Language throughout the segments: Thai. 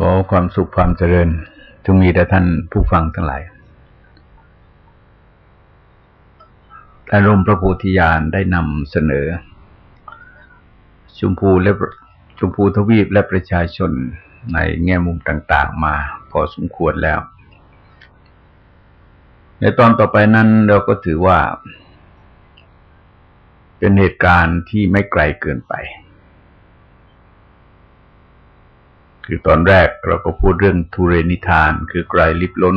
ขอความสุขความเจริญจงมีแด่ท่านผู้ฟังทั้งหลายอารมณ์พระโพธิญาณได้นำเสนอ ชมพูและชมพูทวีปและประชาชนในแง่มุมต่างๆมาพอสมควรแล้ว ในตอนต่อไปนั้นเราก็ถือว่า เป็นเหตุการณ์ที่ไม่ไกลเกินไป คือตอนแรกเราก็พูดเรื่องทุเรนิทาน คือไกลลิบล้น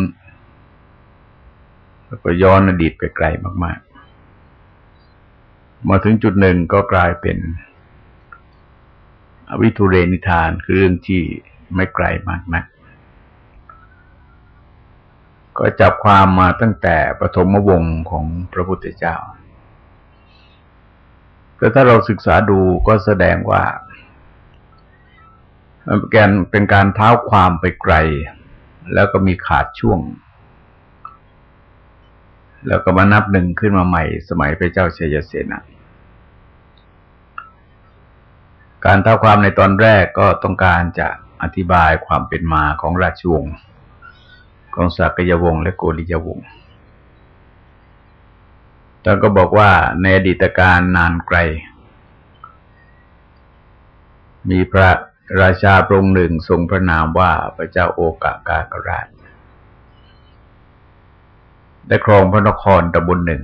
แล้วก็ย้อนอดีตไปไกลมาก ๆ มาถึงจุดหนึ่งก็กลายเป็น อวิทุเรนิทานคือเรื่องที่ไม่ไกลมากนัก ก็จับความมาตั้งแต่ปฐมวงศ์ของพระพุทธเจ้าแต่ถ้าเราศึกษาดูก็แสดงว่า แกนเป็นการเท้าความไปไกล แล้วก็มีขาดช่วง แล้วก็มานับหนึ่งขึ้นมาใหม่ สมัยพระเจ้าชัยเสนาการเท้าความในตอนแรกก็ต้องการจะอธิบายความเป็นมาของราชวงศ์ของสักยวงศ์และโกริยวงศ์ท่านก็บอกว่าในอดีตการนานไกล มีพระ ราชาพระองค์หนึ่งทรงพระนามว่าพระเจ้าโอกากากราช ได้ครองพระนครตำบลหนึ่ง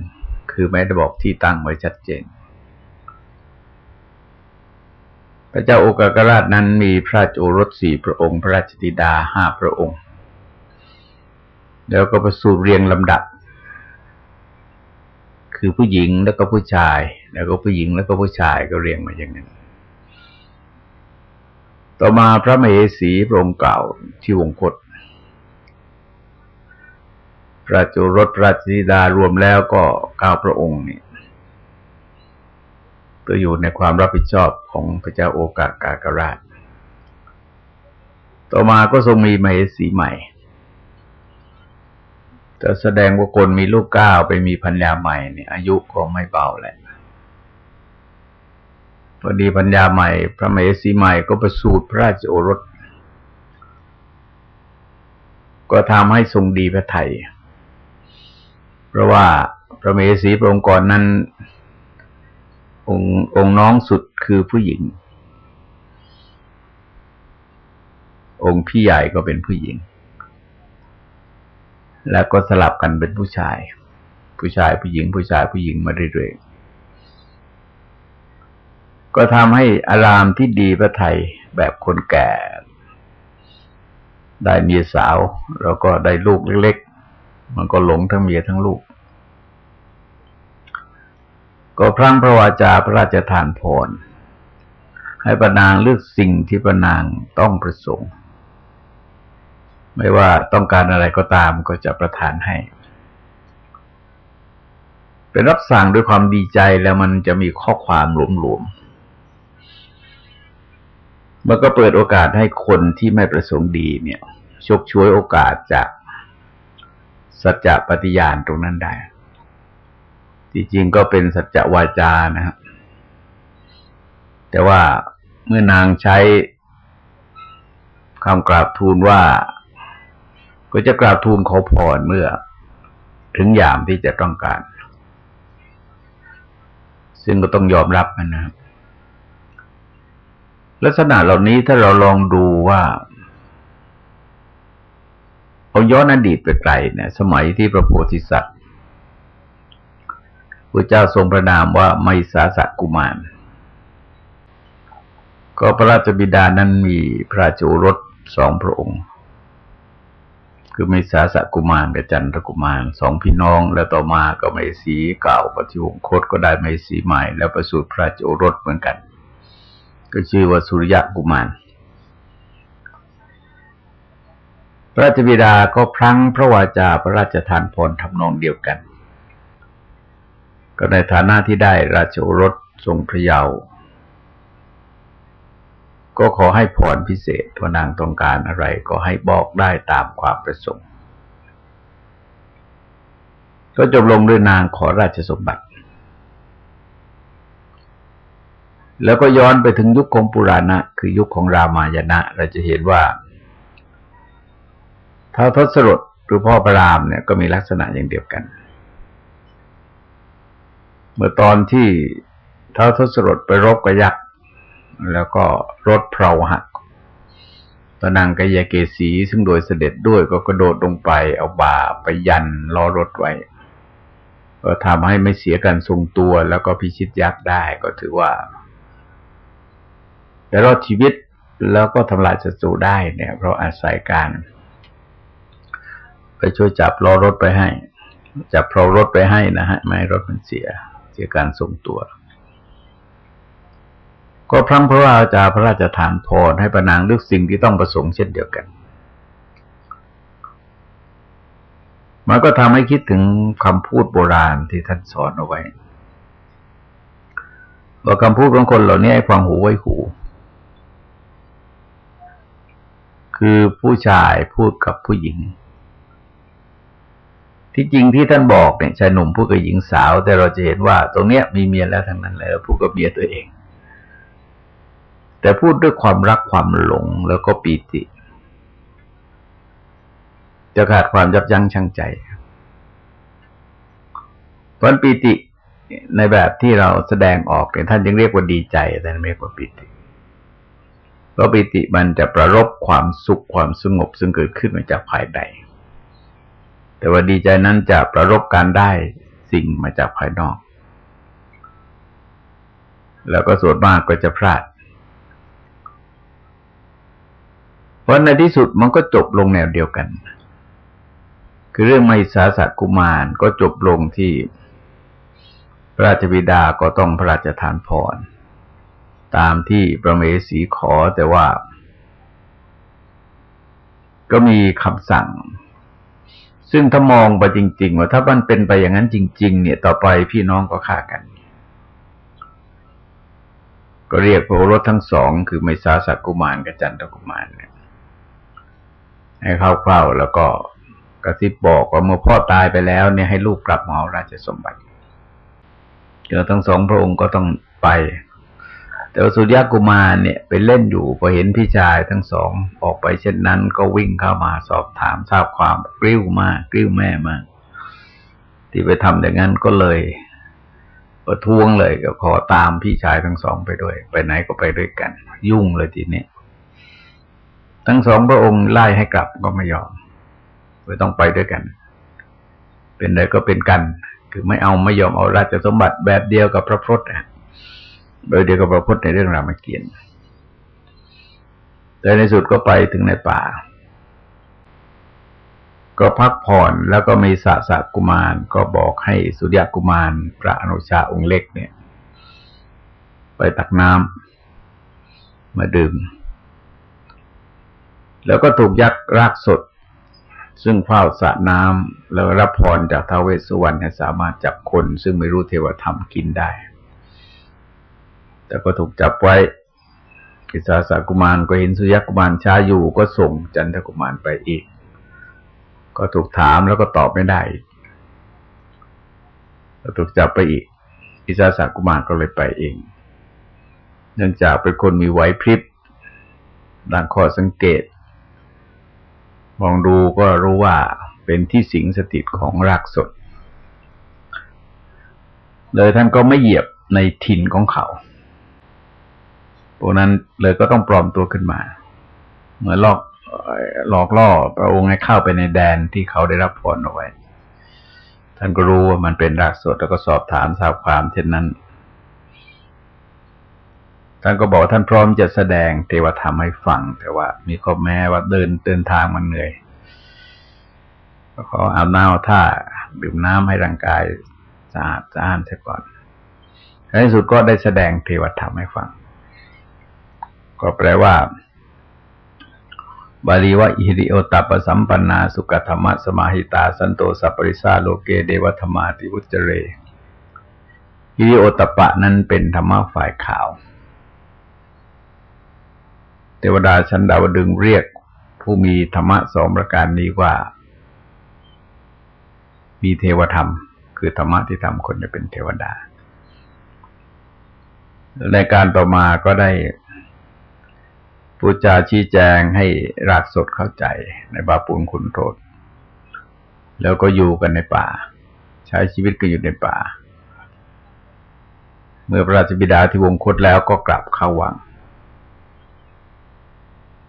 คือไม่ได้บอกที่ตั้งไว้ชัดเจน พระเจ้าโอกากราชนั้นมีพระโอรสสี่พระองค์ พระราชธิดาห้าพระองค์ แล้วก็ประสูติเรียงลำดับ คือผู้หญิงแล้วก็ผู้ชาย แล้วก็ผู้หญิงแล้วก็ผู้ชายก็เรียงมาอย่างนั้น ต่อมาพระมเหสีพระองค์เก่าที่วงคตพระจุรสพระธิดารวมแล้วก็เก้าพระองค์นี่ตัวอยู่ในความรับผิดชอบของพระเจ้าโอกากากราช ต่อมาก็ทรงมีมเหสีใหม่จะแสดงว่าคนมีลูกเก้าไปมีพัญญาใหม่เนี่ยอายุก็ไม่เบาแหละ อดีปัญญาใหม่ พระมเหสีใหม่ก็ประสูติพระราชโอรส ก็ทำให้ทรงดีพระไทย เพราะว่าพระมเหสีพระองค์ก่อนนั้น องค์องค์น้องสุดคือผู้หญิง องค์พี่ใหญ่ก็เป็นผู้หญิง แล้วก็สลับกันเป็นผู้ชาย ผู้ชายผู้หญิง ผู้ชายผู้หญิงมาเรื่อยๆ ก็ทำให้อารามที่ดีพระไทยแบบคนแก่ ได้เมียสาว แล้วก็ได้ลูกเล็ก ๆ มันก็หลงทั้งเมียทั้งลูก ก็พรั่งพระวาจาพระราชทานพรให้ประนางเลือกสิ่งที่ประนางต้องประสงค์ ไม่ว่าต้องการอะไรก็ตามก็จะประทานให้ เป็นรับสั่งด้วยความดีใจแล้วมันจะมีข้อความหลวมๆ มันก็เปิดโอกาสให้คนที่ไม่ประสงค์ดีเนี่ยชกช่วยโอกาสจากสัจจะปฏิญาณตรงนั้นได้ ที่จริงก็เป็นสัจจะวาจานะครับ แต่ว่าเมื่อนางใช้คำกราบทูลว่า ก็จะกราบทูลขอพรเมื่อ ถึงยามที่จะต้องการ ซึ่งก็ต้องยอมรับนะครับ ลักษณะเหล่านี้ถ้าเราลองดูว่าเอาย้อนอดีตไปไกลเนี่ย สมัยที่พระโพธิสัตว์พระเจ้าทรงประนามว่าไมสาสกุมาร ก็พระราชบิดานั้นมีพระโจรสสองพระองค์ คือไมสาสกุมารกับจันทกุมารสองพี่น้อง แล้วต่อมาก็ไมสีเก่าปฏิวงคตก็ได้ไมสีใหม่ แล้วประสูติพระโจรสเหมือนกัน ก็ชื่อว่าสุริยะกุมาร พระราชบิดาก็พลั้งพระวาจาพระราชทานพรทำนองเดียวกัน ก็ในฐานะที่ได้ราชโอรสทรงพระเยาว์ก็ขอให้พรพิเศษว่านางต้องการอะไรก็ให้บอกได้ตามความประสงค์ ก็จบลงด้วยนางขอราชสมบัติ แล้วก็ย้อนไปถึงยุคของปุราณะ คือยุคของรามายณะ เราจะเห็นว่าท้าวทศรถหรือพ่อพระรามเนี่ยก็มีลักษณะอย่างเดียวกัน เมื่อตอนที่ท้าวทศรถไปรบกับยักษ์แล้วก็รถเพลาหักตอนนางกายเกษีซึ่งโดยเสด็จด้วยก็กระโดดลงไปเอาบ่าไปยันล้อรถไว้ก็ทำให้ไม่เสียการทรงตัวแล้วก็พิชิตยักษ์ได้ก็ถือว่า แต่รอดชีวิตแล้วก็ทำลายศัตรูได้เนี่ย เพราะอาศัยการ ไปช่วยจับล้อรถไปให้ จับเพลารถไปให้นะฮะ ไม่รถมันเสีย เสียการทรงตัว ก็พระพระราชาพระราชทานพรให้ประนางเลือกสิ่งที่ต้องประสงค์เช่นเดียวกันมันก็ทำให้คิดถึงคำพูดโบราณที่ท่านสอนเอาไว้ว่าคำพูดของคนเหล่านี้ให้ฟังหูไว้หู คือผู้ชายพูดกับผู้หญิง ที่จริงที่ท่านบอกเนี่ยชายหนุ่มพูดกับหญิงสาว แต่เราจะเห็นว่าตรงเนี้ยมีเมียแล้วทั้งนั้นเลยพูดกับเมียตัวเอง แต่พูดด้วยความรักความหลงแล้วก็ปีติ จะขาดความยับยั้งชั่งใจเพราะปีติในแบบที่เราแสดงออกเนี่ยท่านยังเรียกว่าดีใจแต่ไม่เรียกว่าปีติ เพราะปิติมันจะประรบความสุขความสงบซึ่งเกิดขึ้นมาจากภายในแต่ว่าดีใจนั้นจะประรบการได้สิ่งมาจากภายนอก แล้วก็ส่วนมากก็จะพลาด เพราะในที่สุดมันก็จบลงแนวเดียวกัน คือเรื่องไมสาสกุมารก็จบลงที่พระราชบิดาก็ต้องพระราชทานพร ตามที่ประเมสีขอแต่ว่า ก็มีคำสั่ง ซึ่งถ้ามองไปจริง ๆ ว่าถ้ามันเป็นไปอย่างนั้นจริง ๆ เนี่ยต่อไปพี่น้องก็ฆ่ากัน ก็เรียกพระรถทั้งสองคือไมสาสักกุมารกับจันทกุมารเนี่ยให้เข้าเฝ้าแล้วก็กระซิบบอกว่าเมื่อพ่อตายไปแล้วเนี่ยให้ลูกกลับมาเอาราชสมบัติเจอทั้งสองพระองค์ก็ต้องไป แต่ว่าสุริยกุมารเนี่ยไปเล่นอยู่พอเห็นพี่ชายทั้งสองออกไปเช่นนั้น ก็วิ่งเข้ามาสอบถามทราบความกริ้วมากกริ้วแม่มาก ที่ไปทำอย่างนั้นก็เลยประท้วงเลยก็ขอตามพี่ชายทั้งสองไปด้วย ไปไหนก็ไปด้วยกัน ยุ่งเลยทีนี้ทั้งสองพระองค์ไล่ให้กลับก็ไม่ยอมไม่ต้องไปด้วยกัน เป็นใดก็เป็นกัน คือไม่เอาไม่ยอมเอาราชสมบัติแบบเดียวกับพระพุทธ โดยเดียวกับพระพุทธในเรื่องรามเกียรติแต่ในสุดก็ไปถึงในป่า ก็พักผ่อนแล้วก็มีสะสะกุมาร ก็บอกให้สุริยกุมารพระอนุชาองค์เล็กเนี่ย ไปตักน้ำมาดื่ม แล้วก็ถูกยักษ์รากสด ซึ่งเฝ้าสระน้ำแล้วรับพรจากท้าวเวสสุวรรณสามารถจับคน ซึ่งไม่รู้เทวธรรมกินได้ แต่ก็ถูกจับไว้กิสาสากุมารก็เห็นสุยักุมารช้าอยู่ก็ส่งจันทกุมารไปอีก ก็ถูกถามแล้วก็ตอบไม่ได้ก็ถูกจับไปอีกกิสาสากุมารก็เลยไปเอง เนื่องจากเป็นคนมีไหวพริบดังข้อสังเกต มองดูก็รู้ว่าเป็นที่สิงสถิตของรากสด เลยท่านก็ไม่เหยียบในถิ่นของเขา พวกนั้นเลยก็ต้องปลอมตัวขึ้นมา เหมือนลอกหลอกล่อพระองค์ให้เข้าไปในแดนที่เขาได้รับพรเอาไว้ ท่านก็รู้ว่ามันเป็นรากสดแล้วก็สอบถามทราบความเช่นนั้น ท่านก็บอกท่านพร้อมจะแสดงเทวธรรมให้ฟัง แต่ว่ามีข้อแม้ว่าเดินเดินทางมันเหนื่อยก็ขออาบน้ำท่าดื่มน้ำให้ร่างกายสะอาดสะอ้านเสียก่อนในที่สุดก็ได้แสดงเทวธรรมให้ฟัง ก็แปลว่า บาลีว่า อิริโอตัปสัมปันนา สุกธรรมสมาหิตา สันโตสัปริสาโลเกเดวธรรมาติวุจเร อิริโอตปะนั้นเป็นธรรมะฝ่ายขาว เทวดาชั้นดาวดึงเรียก ผู้มีธรรมะสองประการนี้ว่า มีเทวธรรม คือธรรมะที่ทำคนจะเป็นเทวดาในการต่อมาก็ได้ พูดจาชี้แจงให้รากสดเข้าใจในบาปุลคุณโทษ แล้วก็อยู่กันในป่า ใช้ชีวิตกันอยู่ในป่า เมื่อพระราชบิดาที่วงคตแล้วก็กลับเข้าวัง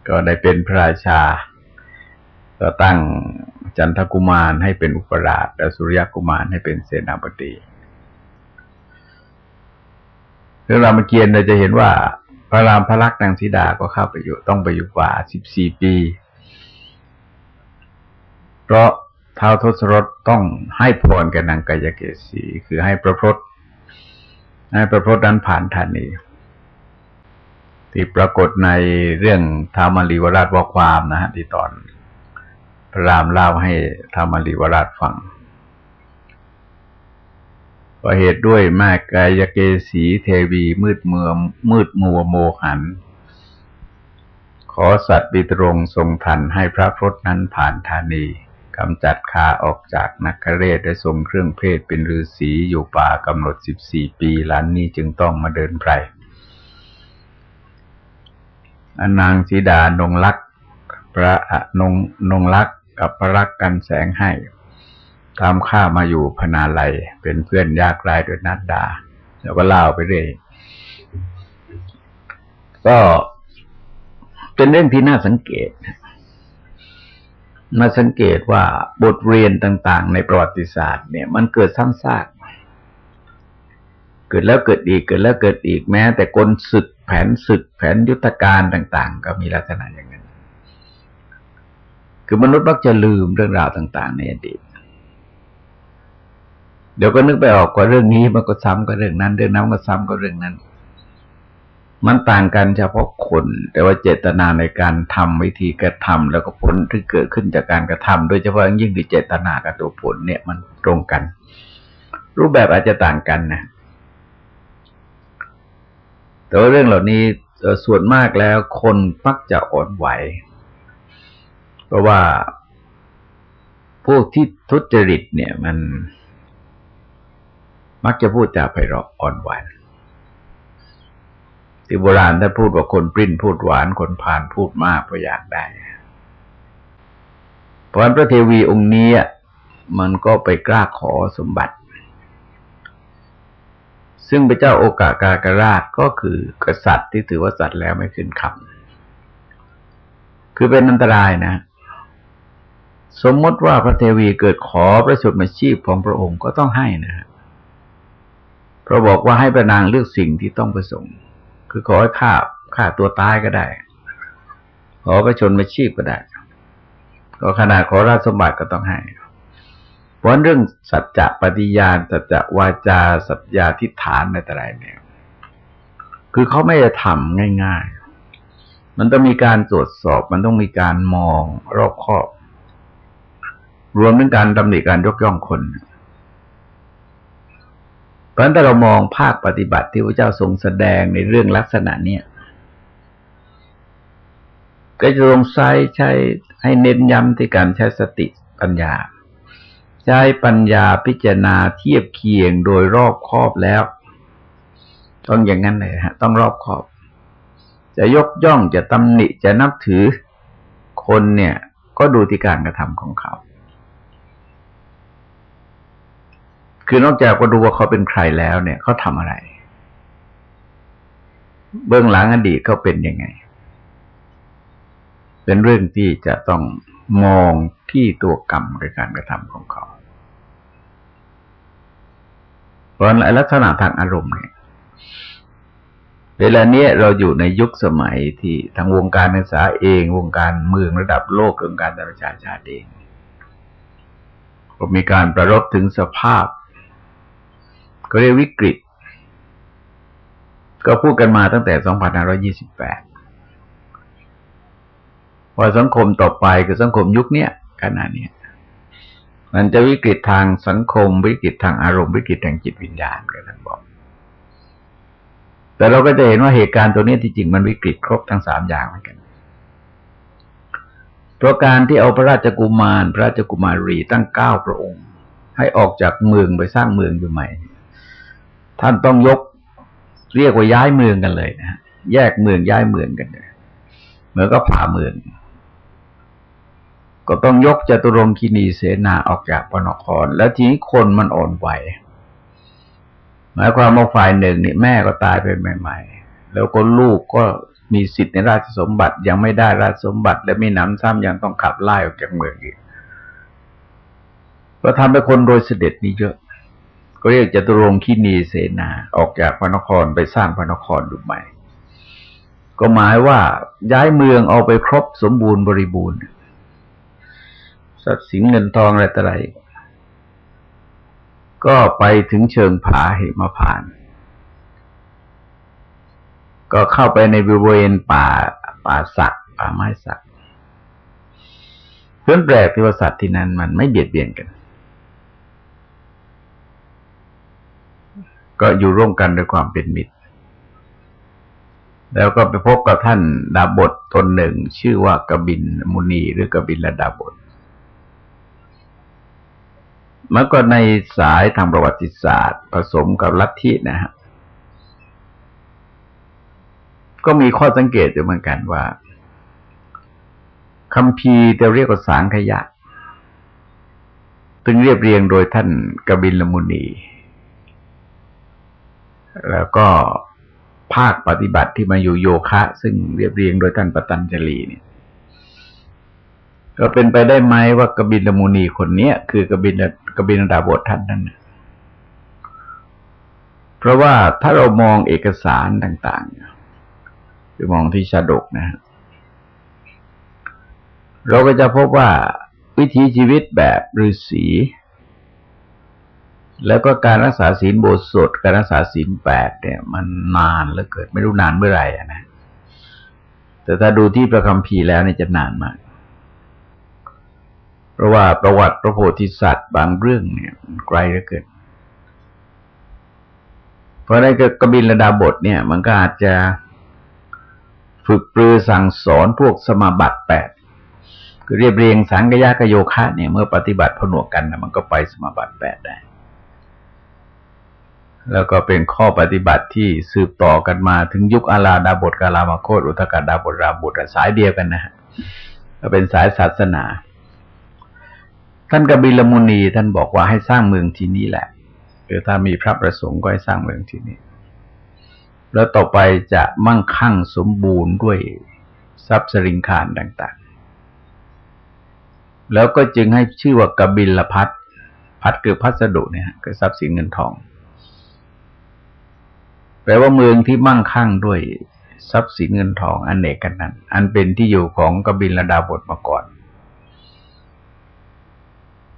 ก็ได้เป็นพระราชา ก็ตั้งจันทกุมารให้เป็นอุปราชและสุริยกุมารให้เป็นเสนาบดีเรื่องรามเกียรติเราจะเห็นว่า พระรามพระลักษณ์นางสีดาก็เข้าไปอยู่ต้องไปอยู่กว่าสิบสี่ปี เพราะท้าวทศรถต้องให้พรแกนางกายเกษี คือให้ประพรตให้ประพรตนั้นผ่านธานีที่ปรากฏในเรื่องธรรมลีวราชว่าความนะฮะที่ตอนพระรามเล่าให้ธรรมลีวราชฟัง ก็เหตุด้วยม่กกายเกสีเทวีมืดเมือมมืดมัวโมหัน ขอสัตว์บิตรงทรงทันให้พระพรตนั้นผ่านธานีกำจัดคาออกจากนักเรศได้ทรงเครื่องเพศเป็นฤาษีอยู่ป่ากำหนดสิบสี่ปีหลานนี้จึงต้องมาเดินไพรอนางสีดานงลักษพระนงนงลักษกับพระรักกันแสงให้ ตามข้ามาอยู่พนาไลเป็นเพื่อนยากไร้โดยนัดดา แล้วก็เล่าไปเรื่อยก็เป็นเรื่องที่น่าสังเกตมาสังเกตว่าบทเรียนต่าง ๆ ในประวัติศาสตร์เนี่ย มันเกิดซ้ำซาก เกิดแล้วเกิดอีก เกิดแล้วเกิดอีกแม้ แต่กลศึกแผนศึกแผนยุทธการต่าง ๆ ก็มีลักษณะอย่างนั้น คือมนุษย์มักจะลืมเรื่องราวต่าง ๆ ในอดีต เดี๋ยวก็นึกไปออกว่าเรื่องนี้มันก็ซ้ำกับเรื่องนั้น เรื่องนั้นก็ซ้ำกับเรื่องนั้น มันต่างกันเฉพาะคน แต่ว่าเจตนาในการทำวิธีกระทำแล้วก็ผลที่เกิดขึ้นจากการกระทำโดยเฉพาะยิ่งที่เจตนากับตัวผลเนี่ยมันตรงกัน รูปแบบอาจจะต่างกันนะ แต่ว่าเรื่องเหล่านี้ส่วนมากแล้วคนมักจะอ่อนไหว เพราะว่าพวกที่ทุจริตเนี่ยมัน มักจะพูดจาไพเราะอ่อนหวานที่โบราณท่านพูดว่าคนปริ้นพูดหวานคนผ่านพูดมากเพราะอยากได้ เพราะพระเทวีองค์นี้มันก็ไปกล้าขอสมบัติ ซึ่งพระเจ้าโอกาสากราชก็คือกษัตริย์ที่ถือว่าสัตว์แล้วไม่ขึ้นคำคือเป็นอันตรายนะ สมมติว่าพระเทวีเกิดขอพระชนมาชีพของพระองค์ก็ต้องให้นะเพราะบอกว่าให้ประนางเลือกสิ่งที่ต้องประสงค์ คือขอให้ฆ่าฆ่าตัวตายก็ได้ ขอประชนมาชีพก็ได้ ก็ขนาดขอราชสมบัติก็ต้องให้เพราะเรื่องสัจจะปฏิญาณ สัจจะวาจา สัจญาทิฏฐานในแต่ไรเนี่ยคือเขาไม่ได้ทำง่าย ๆ มันต้องมีการตรวจสอบ มันต้องมีการมองรอบคอบ รวมถึงการดำหนิการยกย่องคนเพราะฉะนั้นถ้าเรามองภาคปฏิบัติที่พระเจ้าทรงแสดงในเรื่องลักษณะเนี้ยก็จะลงใช้ใช้ให้เน้นย้ำที่การใช้สติปัญญา ใช้ปัญญาพิจารณาเทียบเคียงโดยรอบครอบแล้ว ต้องอย่างนั้นเลยฮะ ต้องรอบครอบ จะยกย่องจะตำหนิจะนับถือคนเนี่ย ก็ดูที่การกระทำของเขา คือนอกจากว่าดูว่าเขาเป็นใครแล้วเนี่ยเขาทำอะไร เบื้องหลังอดีตเขาเป็นยังไง เป็นเรื่องที่จะต้องมองที่ตัวกรรมในการกระทำของเขาเพราะลักษณะทางอารมณ์เนี่ยเวลาเนี้ยเราอยู่ในยุคสมัยที่ทางวงการศึกษาเอง วงการเมืองระดับโลกวงการประชาชาติเองก็มีการประรบถึงสภาพ ก็เรียกวิกฤต ก็พูดกันมาตั้งแต่ 2528 ว่าสังคมต่อไปคือสังคมยุคนี้ขนาดนี้มันจะวิกฤตทางสังคม วิกฤตทางอารมณ์วิกฤตทางจิตวิญญาณกันท่านบอก แต่เราก็จะเห็นว่าเหตุการณ์ตัวนี้ที่จริงมันวิกฤตครบทั้งสามอย่างเหมือนกันเพราะการที่เอาพระราชกุมาร พระราชกุมารีตั้งเก้าพระองค์ ให้ออกจากเมืองไปสร้างเมืองอยู่ใหม่ ท่านต้องยกเรียกว่าย้ายเมืองกันเลยนะแยกเมืองย้ายเมืองกันเลยเมือนก็ผ่าเมือง ก็ต้องยกจตุรงคีนีเสนาออกจากพนคร แล้วทีนี้คนมันอ่อนไหวหมายความว่าฝ่ายหนึ่งนี่แม่ก็ตายไปใหม่ ๆ แล้วก็ลูกก็มีสิทธิ์ในราชสมบัติยังไม่ได้ราชสมบัติ และไม่นำซ้ำยังต้องขับไล่ออกจากเมืองอีกก็ทำให้คนโดยเสด็จนี่เยอะ ก็เรียกจตุรงคีนีเสนาออกจากพระนครไปสร้างพระนครดูใหม่ ก็หมายว่าย้ายเมืองเอาไปครบสมบูรณ์บริบูรณ์ทรัพย์สินเงินทองอะไรต่ออะไร ก็ไปถึงเชิงผาเหมาพาน ก็เข้าไปในบริเวณป่าป่าสักป่าไม้สักเพื่อนแปลกที่ว่าสัตว์ที่นั้นมันไม่เบียดเบียนกัน ก็อยู่ร่วมกันด้วยความเป็นมิตร แล้วก็ไปพบกับท่านดาบทตนหนึ่ง ชื่อว่ากบินมุนีหรือกบินละดาบทมันก็ในสายทางประวัติศาสตร์ ผสมกับลัทธินะฮะก็มีข้อสังเกตอยู่เหมือนกันว่าคำพีจะเรียกว่าสางขยะตึงเรียบเรียงโดยท่านกบินลมุนี แล้วก็ภาคปฏิบัติที่มาอยู่โยคะ ซึ่งเรียบเรียงโดยท่านปตัญจลีเนี่ย ก็เป็นไปได้ไหมว่ากบินมุนีคนเนี้ยคือกบินกบินดาบทท่านนั้นเพราะว่าถ้าเรามองเอกสารต่างๆหรือมองที่ชาดกนะฮะเราก็จะพบว่าวิถีชีวิตแบบฤาษี แล้วก็การรักษาศีลโบสถการรักษาศีลแปดเนี่ย มันนานเหลือเกิดไม่รู้นานเมื่อไหร่นะ แต่ถ้าดูที่ประคำพีแล้วเนี่ยจะนานมาก เพราะว่าประวัติพระโพธิสัตว์บางเรื่องเนี่ยไกลเหลือเกิน เพราะในกบินระดาบทเนี่ย มันก็อาจจะฝึกปรือสั่งสอนพวกสมาบัติแปดคือเรียบเรียงสังกยากโยคะเนี่ยเมื่อปฏิบัติผนวกกันนะมันก็ไปสมาบัติแปดได้ แล้วก็เป็นข้อปฏิบัติที่สืบต่อกันมาถึงยุคอาลาดาบทกาลามาโคตอุทกาดาบทราบุตรสายเดียวกันนะฮะก็เป็นสายศาสนา ท่านกบิลมุนีท่านบอกว่าให้สร้างเมืองที่นี่แหละคือถ้ามีพระประสงค์ก็ให้สร้างเมืองที่นี่แล้วต่อไปจะมั่งคั่งสมบูรณ์ด้วยทรัพย์สริงคารต่าง ๆ แล้วก็จึงให้ชื่อว่ากบิลพัทพัดคือพัสดุเนี่ยคือทรัพย์สินเงินทอง แปลว่าเมืองที่มั่งคั่งด้วยทรัพย์สินเงินทองอันเนกกันนั้น อันเป็นที่อยู่ของกบินระดาบทมาก่อน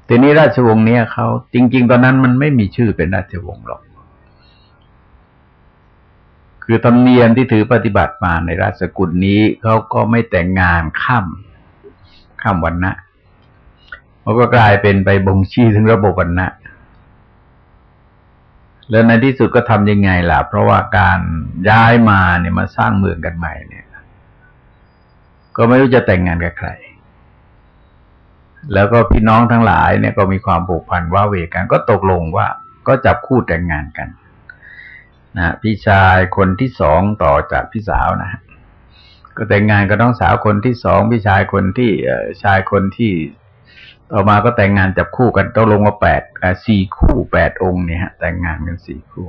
ทีนี้ราชวงศ์เนี้ยเขาจริง ๆ ตอนนั้นมันไม่มีชื่อเป็นราชวงศ์หรอก คือธรรมเนียมที่ถือปฏิบัติมาในราชกุลนี้เขาก็ไม่แต่งงานข้ามข้ามวันนะมันก็กลายเป็นไปบ่งชี้ถึงระบบวันนะ แล้วในที่สุดก็ทำยังไงล่ะ เพราะว่าการย้ายมาเนี่ยมาสร้างเมืองกันใหม่เนี่ย ก็ไม่รู้จะแต่งงานกับใคร แล้วก็พี่น้องทั้งหลายเนี่ยก็มีความผูกพันว่าเวกันก็ตกลงว่าก็จับคู่แต่งงานกันนะพี่ชายคนที่สองต่อจากพี่สาวนะก็แต่งงานกับน้องสาวคนที่สองพี่ชายคนที่ชายคนที่ ต่อมาก็แต่งงานจับคู่กันต้องลงมาแปดสี่คู่แปดองค์เนี่ยฮะ แต่งงานกันสี่คู่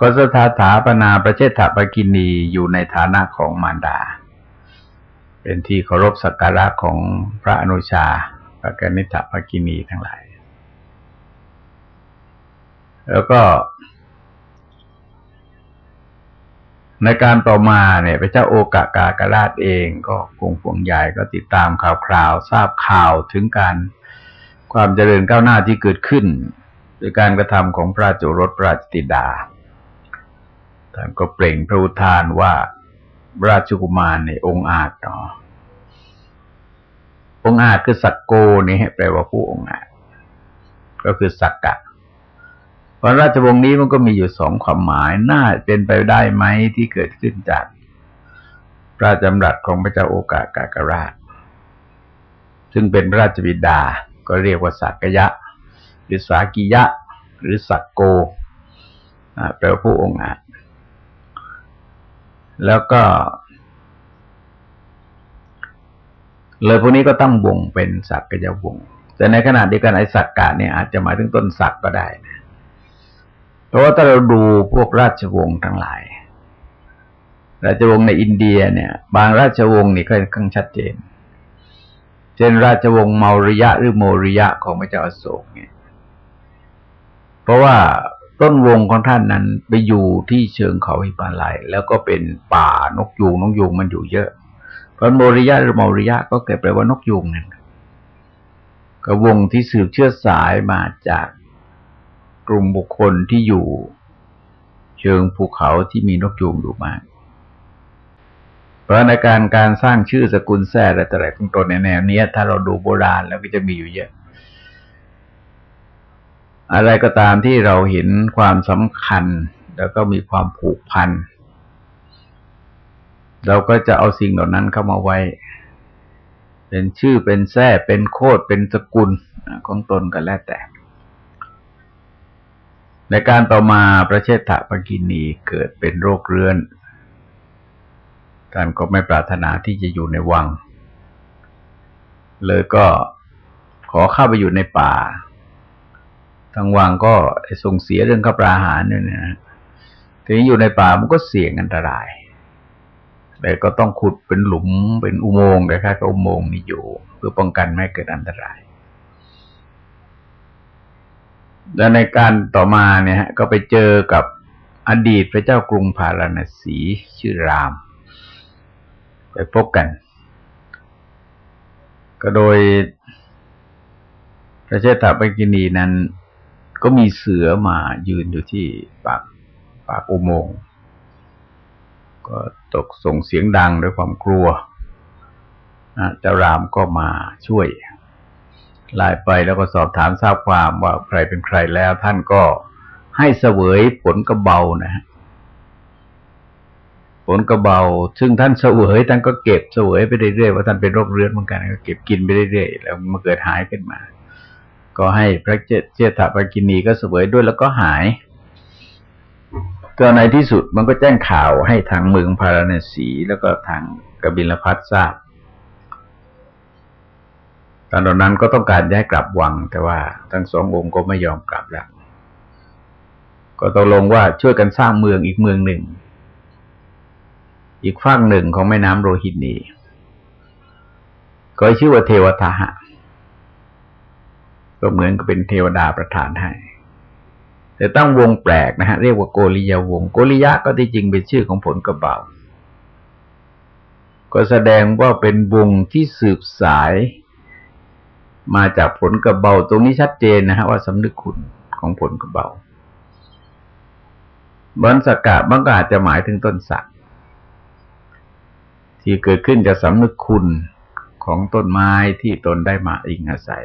ก็สถาถาปนาประเชษฐปกินีอยู่ในฐานะของมารดา เป็นที่เคารพสักการะของพระอนุชาพระกนิษฐปกินีทั้งหลาย แล้วก็ ในการต่อมาเนี่ยพระเจ้าโอกากากราชเองก็คงห่วงใหญ่ก็ติดตามข่าวคราวทราบข่าวถึงการความเจริญก้าวหน้าที่เกิดขึ้นโดยการกระทำของพระจุรสราชติดาท่านก็เปล่งพระอุทานว่าราชกุมารในองค์อาจเนาะองค์อาจคือสักโกนี่แปลว่าผู้องค์อาจก็คือสักกะ พระราชวงศ์นี้มันก็มีอยู่สองความหมาย น่าเป็นไปได้ไหมที่เกิดขึ้นจากพระจำรัดของพระเจ้าโอกากากราช ซึ่งเป็นพระราชบิดา ก็เรียกว่าสักยะ หรือสากิยะ หรือสักโกแปลว่าผู้องค์อาจ แล้วก็ เลยพวกนี้ก็ตั้งวงเป็นสักกะวง แต่ในขณะเดียวกันไอ้สักกะเนี่ยอาจจะหมายถึงต้นสักก็ได้นะ เพราะว่าถ้าเราดูพวกราชวงศ์ทั้งหลาย ราชวงศ์ในอินเดียเนี่ย บางราชวงศ์นี่ก็ค่อนข้างชัดเจน เช่นราชวงศ์เมาริยะหรือโมริยะของพระเจ้าอโศกเนี่ย เพราะว่าต้นวงของท่านนั้นไปอยู่ที่เชิงเขาหิมาลัยแล้วก็เป็นป่านกยูงนกยูงมันอยู่เยอะ เพราะโมริยะหรือโมริยะก็เกิดแปลว่านกยูงนั่นก็วงที่สืบเชื้อสายมาจาก กลุ่มบุคคลที่อยู่ เชิงภูเขาที่มีนกยูงอยู่มาก เพราะในการการสร้างชื่อสกุลแท้และแต่ละของตนในแนวนี้ถ้าเราดูโบราณแล้วก็จะมีอยู่เยอะ อะไรก็ตามที่เราเห็นความสำคัญแล้วก็มีความผูกพัน เราก็จะเอาสิ่งเหล่านั้นเข้ามาไว้ เป็นชื่อเป็นแท้เป็นโคดเป็นสกุลของตนก็แล้วแต่ ในการต่อมาประเชษฐปกินีเกิดเป็นโรคเรื้อน ท่านก็ไม่ปรารถนาที่จะอยู่ในวัง เลยก็ขอเข้าไปอยู่ในป่า ทางวังก็ส่งเสียเรื่องข้าปลาหารเนี่ยนะทีนี้อยู่ในป่ามันก็เสี่ยงอันตราย แต่ก็ต้องขุดเป็นหลุมเป็นอุโมงค์แต่ค่ก็อุโมงค์นี้อยู่ เพื่อป้องกันไม่เกิดอันตราย และในการต่อมาเนี่ยฮะก็ไปเจอกับอดีตพระเจ้ากรุงพาราณสีชื่อราม ไปพบกัน ก็โดยพระเจ้าตาปกินีนั้นก็มีเสือมายืนอยู่ที่ปากปากอุโมงค์ก็ตกส่งเสียงดังด้วยความกลัวเจ้ารามก็มาช่วย ไล่ไปแล้วก็สอบถามทราบความว่าใครเป็นใครแล้วท่านก็ให้เสวยผลกระเบานะฮะผลกระเบา ซึ่งท่านเสวยท่านก็เก็บเสวยไปเรื่อยๆว่าท่านเป็นโรคเรื้อนเหมือนกันก็เก็บกินไปเรื่อยๆแล้วมาเกิดหายขึ้นมา ก็ให้พระเจเจตปกินีก็เสวยด้วยแล้วก็หาย ก็ในที่สุดมันก็แจ้งข่าวให้ทางเมืองพาราณสีแล้วก็ทางกบิลพัททราบ ตอนนั้นก็ต้องการย้ายกลับวัง แต่ว่าทั้งสององค์ก็ไม่ยอมกลับแล้ว ก็ตกลงว่าช่วยกันสร้างเมืองอีกเมืองหนึ่ง อีกฝั่งหนึ่งของแม่น้ำโรฮินีก็ชื่อว่าเทวทาหะก็เหมือนกับเป็นเทวดาประทานให้แต่ตั้งวงแปลกนะฮะเรียกว่าโกริยาวงโกริยะก็ที่จริงเป็นชื่อของผลกระเบาก็แสดงว่าเป็นวงที่สืบสาย มาจากผลกระเบา ตรงนี้ชัดเจนนะฮะว่าสำนึกคุณของผลกระเบาบันสกะบางก็อาจจะหมายถึงต้นสักที่เกิดขึ้นจากสำนึกคุณของต้นไม้ที่ตนได้มาอิงอาศัย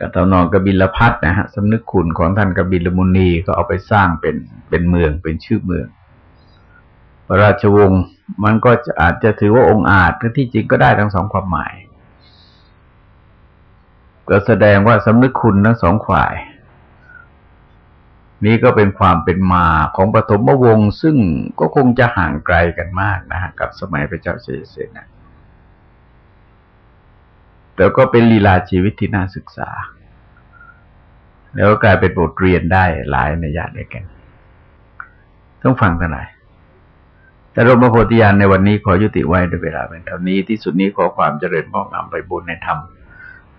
กตนองกบิลพัทนะฮะสำนึกคุณของท่านกบิลมุนีก็เอาไปสร้างเป็นเป็นเมืองเป็นชื่อเมืองระราชวงศ์มันก็อาจจะถือว่าองค์อาจที่จริงก็ได้ทั้งสองความหมาย ก็แสดงว่าสำนึกคุณทั้งสองฝ่าย นี้ก็เป็นความเป็นมาของปฐมวงศ์ซึ่งก็คงจะห่างไกลกันมากนะฮะกับสมัยพระเจ้าเชยเสนะแต่ก็เป็นลีลาชีวิตที่น่าศึกษา แล้วก็กลายเป็นบทเรียนได้หลายในญาติด้วยกันต้องฟังกันหน่อยแต่รมโพธิญาณในวันนี้ขอยุติไว้ด้วยเวลาเป็นเท่านี้ที่สุดนี้ขอความเจริญงอกงามไปบุญในธรรม